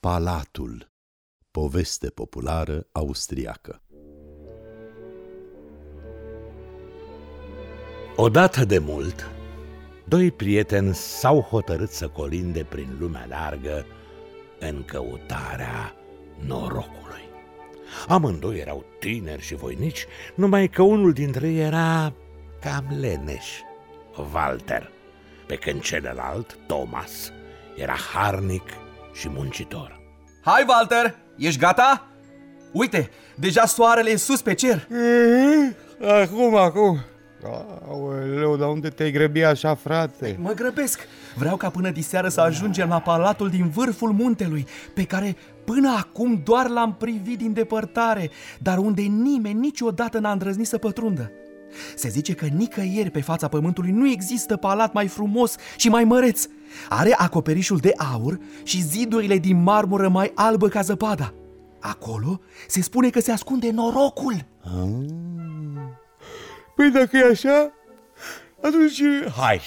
Palatul Poveste populară austriacă Odată de mult, doi prieteni s-au hotărât să colinde prin lumea largă în căutarea norocului. Amândoi erau tineri și voinici, numai că unul dintre ei era cam leneș, Walter, pe când celălalt, Thomas, era harnic și muncitor. Hai, Walter, ești gata? Uite, deja soarele e sus pe cer. Acum, acum. Aoleu, dar unde te-ai grăbi așa, frate? Mă grăbesc. Vreau ca până diseară să ajungem la palatul din vârful muntelui, pe care până acum doar l-am privit din depărtare, dar unde nimeni niciodată n-a îndrăznit să pătrundă. Se zice că nicăieri pe fața pământului nu există palat mai frumos și mai măreț. Are acoperișul de aur și zidurile din marmură mai albă ca zăpada. Acolo se spune că se ascunde norocul. Păi dacă e așa, atunci... Hai!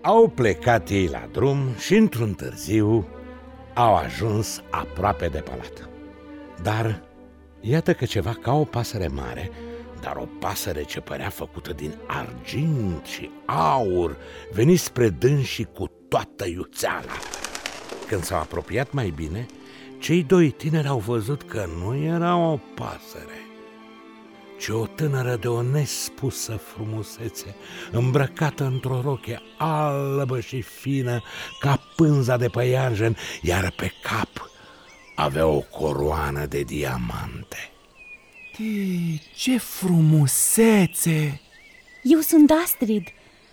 Au plecat ei la drum și într-un târziu au ajuns aproape de palat. Dar iată că ceva ca o pasăre mare, dar o pasăre ce părea făcută din argint și aur, veni spre dânsii cu toată iuțeala. Când s-au apropiat mai bine, cei doi tineri au văzut că nu era o pasăre, ci o tânără de o nespusă frumusețe, îmbrăcată într-o roche albă și fină, ca pânza de păianjen, iar pe cap avea o coroană de diamante. Tii, ce frumusețe! Eu sunt Astrid.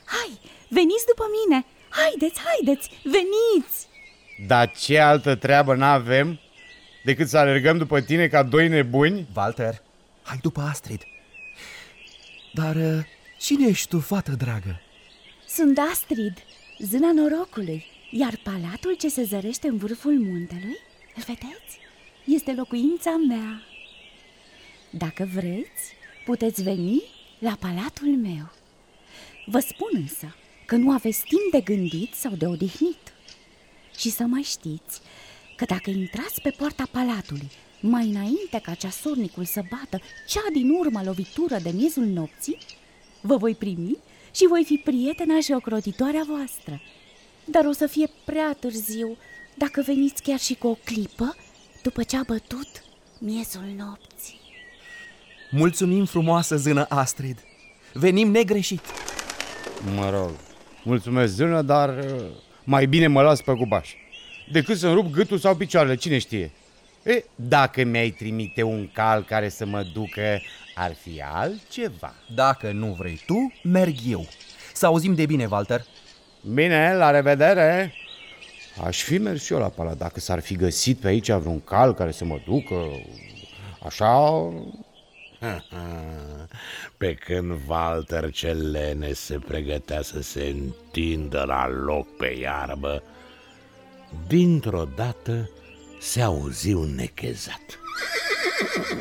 Hai, veniți după mine. Haideți, haideți, veniți! Dar ce altă treabă n-avem decât să alergăm după tine ca doi nebuni? Walter, hai după Astrid. Dar uh, cine ești tu, fată dragă? Sunt Astrid, zâna norocului. Iar palatul ce se zărește în vârful muntelui, îl vedeți? Este locuința mea. Dacă vreți, puteți veni la palatul meu. Vă spun însă că nu aveți timp de gândit sau de odihnit. Și să mai știți că dacă intrați pe poarta palatului mai înainte ca ceasornicul să bată cea din urmă lovitură de miezul nopții, vă voi primi și voi fi prietena și ocrotitoarea voastră. Dar o să fie prea târziu dacă veniți chiar și cu o clipă după ce a bătut miezul nopții. Mulțumim frumoasă zână Astrid. Venim negreșit. Mă rog, mulțumesc zână, dar uh, mai bine mă las pe cubaș. Decât să-mi rup gâtul sau picioarele, cine știe. E, dacă mi-ai trimite un cal care să mă ducă, ar fi altceva. Dacă nu vrei tu, merg eu. Să auzim de bine, Walter. Bine, la revedere! Aș fi mers și eu la palat dacă s-ar fi găsit pe aici vreun cal care să mă ducă, așa... Pe când Walter cel lene se pregătea să se întindă la loc pe iarbă, dintr-o dată se auzi un nechezat.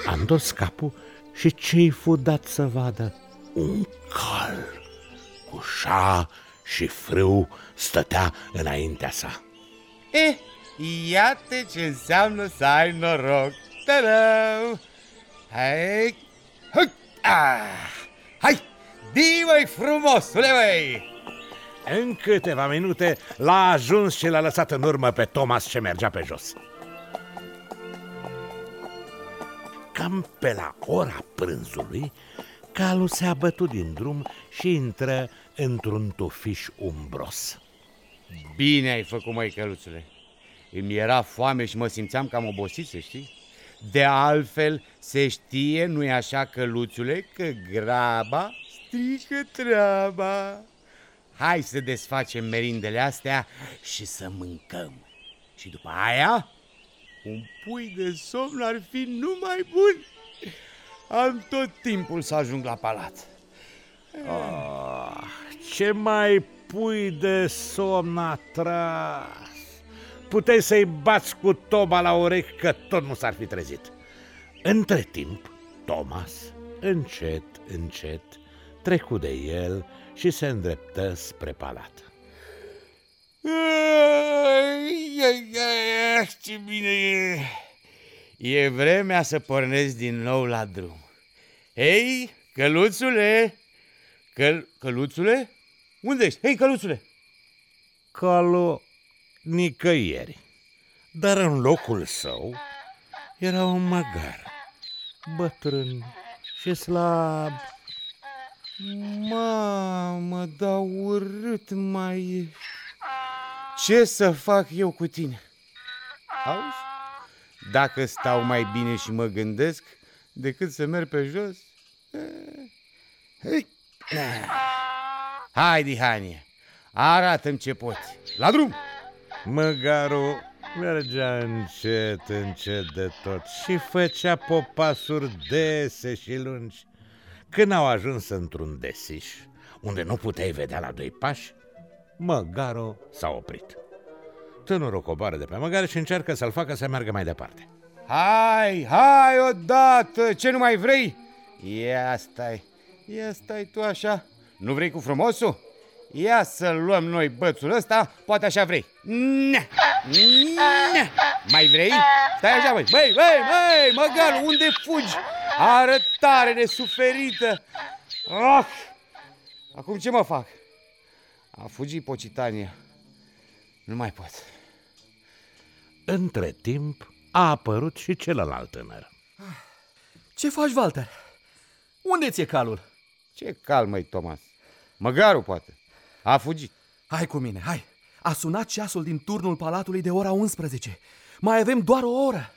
A întors capul și ce-i fu dat să vadă? Un cal cu șa și frâu stătea înaintea sa. E, iată ce înseamnă să ai noroc. Tadam! Hai, hai, ah, hai, di mai frumosule, măi! În câteva minute l-a ajuns și l-a lăsat în urmă pe Thomas ce mergea pe jos. Cam pe la ora prânzului, calul se-a bătut din drum și intră într-un tufiș umbros. Bine ai făcut, măi, căluțule. Îmi era foame și mă simțeam cam obosit, să știi? De altfel, se știe, nu-i așa, căluțule, că graba strică treaba. Hai să desfacem merindele astea și să mâncăm. Și după aia, un pui de somn ar fi numai bun. Am tot timpul să ajung la palat. Oh, ce mai pui de somn atras? Puteai să-i bați cu toba la urechi că tot nu s-ar fi trezit. Între timp, Thomas, încet, încet, trecu de el și se îndreptă spre palat. ce bine e! E vremea să pornesc din nou la drum. Hei, căluțule! Căl căluțule? Unde ești? Hei, căluțule! Calo nicăieri. Dar în locul său era un măgar, bătrân și slab. Mamă, dar urât mai ești. Ce să fac eu cu tine? Auzi? Dacă stau mai bine și mă gândesc decât să merg pe jos... Hei. Hai, Dihanie, arată-mi ce poți. La drum! Măgarul mergea încet, încet de tot și făcea popasuri dese și lungi. Când au ajuns într-un desiș, unde nu puteai vedea la doi pași, măgarul s-a oprit. Tânărul coboară de pe măgar și încearcă să-l facă să meargă mai departe. Hai, hai odată, ce nu mai vrei? Ia stai, ia stai tu așa. Nu vrei cu frumosul? Ia să luăm noi bățul ăsta, poate așa vrei. Nea, nea. Mai vrei? Stai așa, băi, băi, băi, băi, măgar, unde fugi? Arătare de suferită. Ah! Acum ce mă fac? A fugit Pocitania. Nu mai pot. Între timp a apărut și celălalt tânăr. Ce faci, Walter? Unde ți-e calul? Ce cal, măi, Thomas. Măgarul, poate. A fugit. Hai cu mine, hai. A sunat ceasul din turnul palatului de ora 11. Mai avem doar o oră.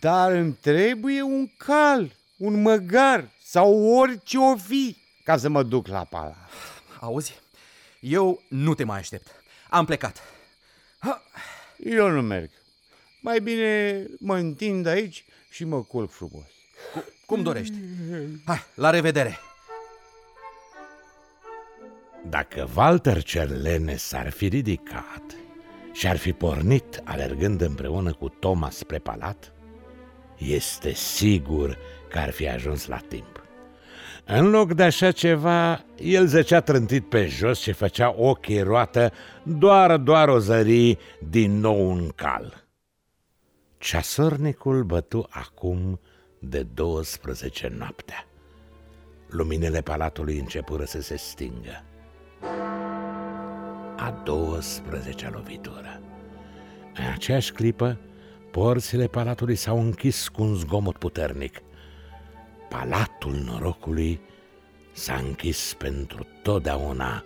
Dar îmi trebuie un cal, un măgar sau orice o fi ca să mă duc la palat. Auzi, eu nu te mai aștept. Am plecat. Ha. Eu nu merg. Mai bine mă întind aici și mă culc frumos. Cum dorești. Hai, la revedere. Dacă Walter Cerlene s-ar fi ridicat și ar fi pornit alergând împreună cu Thomas spre palat, este sigur că ar fi ajuns la timp. În loc de așa ceva, el zăcea trântit pe jos și făcea ochii roată, doar, doar o zări din nou un cal. Ceasornicul bătu acum de 12 noaptea. Luminile palatului începură să se stingă. A 12-a lovitură. În aceeași clipă, porțile palatului s-au închis cu un zgomot puternic. Palatul norocului s-a închis pentru totdeauna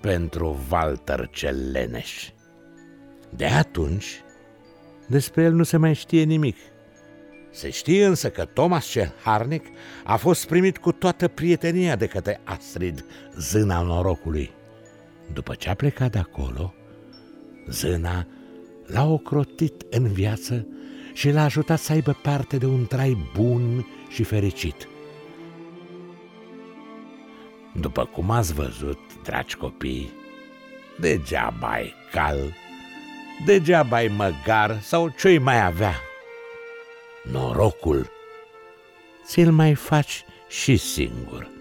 pentru Walter cel leneș. De atunci, despre el nu se mai știe nimic. Se știe însă că Thomas cel Harnic a fost primit cu toată prietenia de către Astrid, zâna norocului. După ce a plecat de acolo, zâna l-a ocrotit în viață și l-a ajutat să aibă parte de un trai bun și fericit. După cum ați văzut, dragi copii, degeaba ai cal, degeaba ai măgar sau ce mai avea. Norocul ți-l mai faci și singur.